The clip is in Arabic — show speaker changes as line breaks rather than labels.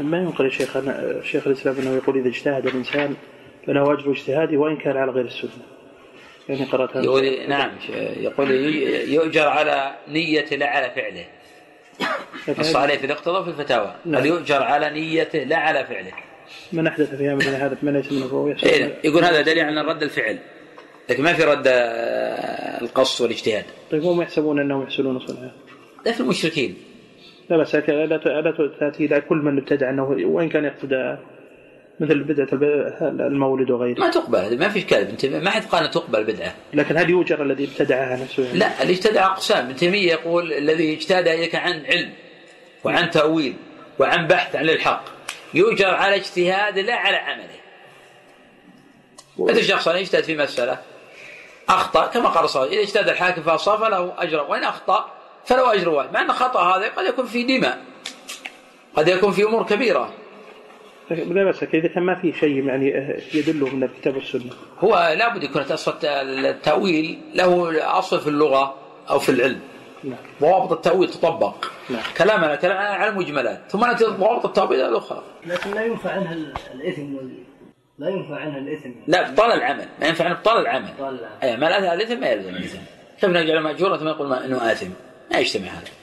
ما ينقل يا شيخ الإسلام أنه يقول إذا اجتهد الإنسان فله أجر اجتهاده وإن كان على غير السنة. يعني قرأت هذا.
يقول نعم يقول يؤجر على نيته لا على فعله نص عليه في الاقتضاء في الفتاوى
نعم.
قال يؤجر على نيته لا على فعله
من أحدث في أمرنا هذا ما ليس منه فهو
إيه يقول هذا دليل على رد الفعل لكن ما في رد آه، القص والاجتهاد
طيب هم يحسبون أنهم يحسنون صنعا.
لا في المشركين
لا بس هك- لا لا تاتي إلى كل من ابتدع أنه وإن كان يقتدى مثل بدعة الب- المولد وغيره.
ما تقبل ما في اشكال ابن تيمية ما حد قال أن تقبل بدعة.
لكن هل يؤجر الذي ابتدعها نفسه؟ يعني؟
لا اللي اجتهد أقسام. ابن تيمية يقول الذي اجتهد هيك عن علم وعن تأويل وعن بحث عن الحق. يؤجر على اجتهاد لا على عمله. مثل شخص يجتهد في مسألة. أخطأ كما قال صلى الله عليه وسلم. إذا اجتهد الحاكم فأصاب فله اجر وإن أخطأ فله أجر واحد. مع أن خطأ هذا قد يكون في دماء قد يكون في أمور كبيرة.
لا بس إذا كان ما في شيء يعني يدله من الكتاب والسنة.
هو لابد يكون أصل التأويل له أصل في اللغة أو في العلم.
نعم.
ضوابط التأويل تطبق.
نعم.
كلامنا كلام على المجملات. ثم نأتي ضوابط التأويل الأخرى.
لكن لا ينفع عنها ال- الإثم وال... لا ينفع عنها الإثم.
لا ابطال العمل. ما ينفع ابطال العمل.
طال العمل.
أي ما لا الإثم ما يلزم الإثم. كيف نجعل ماجورا ثم يقول ما إنه آثم؟ ما يجتمع هذا